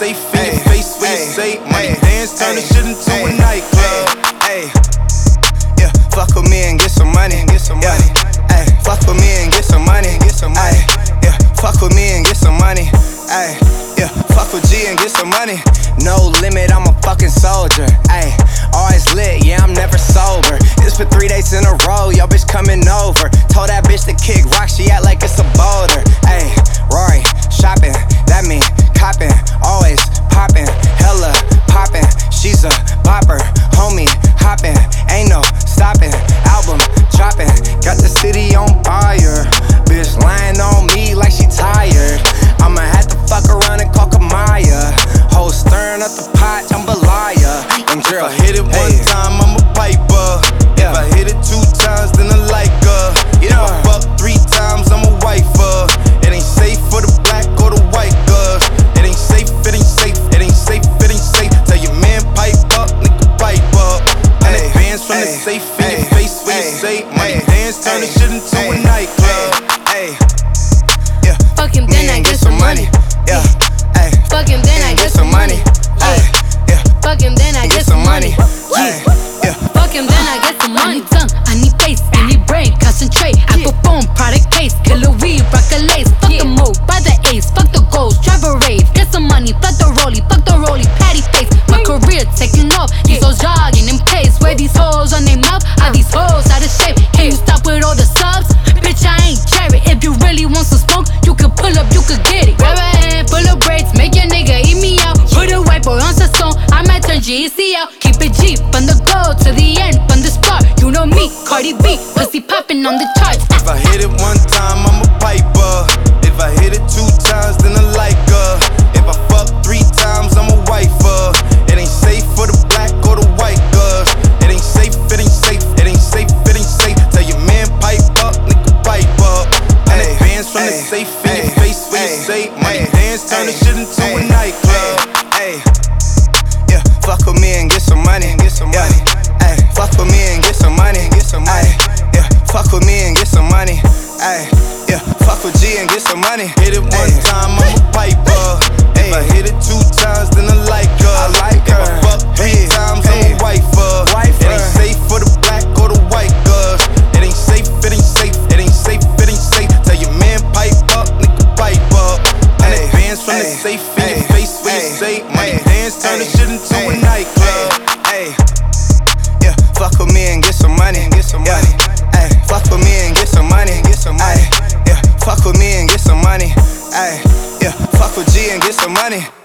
safe in ay, your face where you say money dance, turn this shit into a nightclub. Hey, yeah, fuck with me and get some money, and get some yeah. Ay, fuck with me and get some money, get some money. Ay, yeah, fuck with me and get some money. Ay, yeah, fuck with G and get some money. No limit, I'm a fucking soldier. Ay. On fire. Bitch lying on me like she tired. I'ma have to fuck around and call Kamaya. Whole stirring up the pot, jambalaya. And If I hit it one hey, time, I'm a piper. Yeah. If I hit it two times, then I like her. If I fuck three times, I'm a wifer. It ain't safe for the black or the white girls. It ain't safe, it ain't safe, it ain't safe, it ain't safe. Tell your man pipe up, nigga pipe up. And Hey, advance from the hey, safe in hey, say money hey, dance, turn the hey, shit into a nightclub. Hey, yeah. Fuck him, then I and get some money. Yeah, hey. Fuck him, then I get some money. Hey, yeah. Fuck him, then I Get get some some money. Me, Cardi B, pussy popping on the charts. If I hit it one time, I'm a piper. If I hit it two times, then I like her. If I fuck three times, I'm a wifer. It ain't safe for the black or the white girls. It ain't safe, it ain't safe, it ain't safe, it ain't safe. Tell your man pipe up, nigga pipe up. And Hey, advance from the hey, safe in your hey, face when you hey, say money hey, dance, turn the hey, shit into a nightclub. Hey, yeah, fuck with me and get some money. Get some money. Yeah, fuck with G and get some money. Hit it one Hey. time, I'm a piper. If I hit it two times, then I like her. I like If I fuck three Hey, times. I'm a wifer. Wifer. It ain't safe for the black or the white girls. It ain't safe, it ain't safe, it ain't safe, it ain't safe. Tell your man pipe up, nigga pipe up. And Hey, advance from the safe in your face when you say money dance, turn the shit into a hey, nightclub. G and get some money.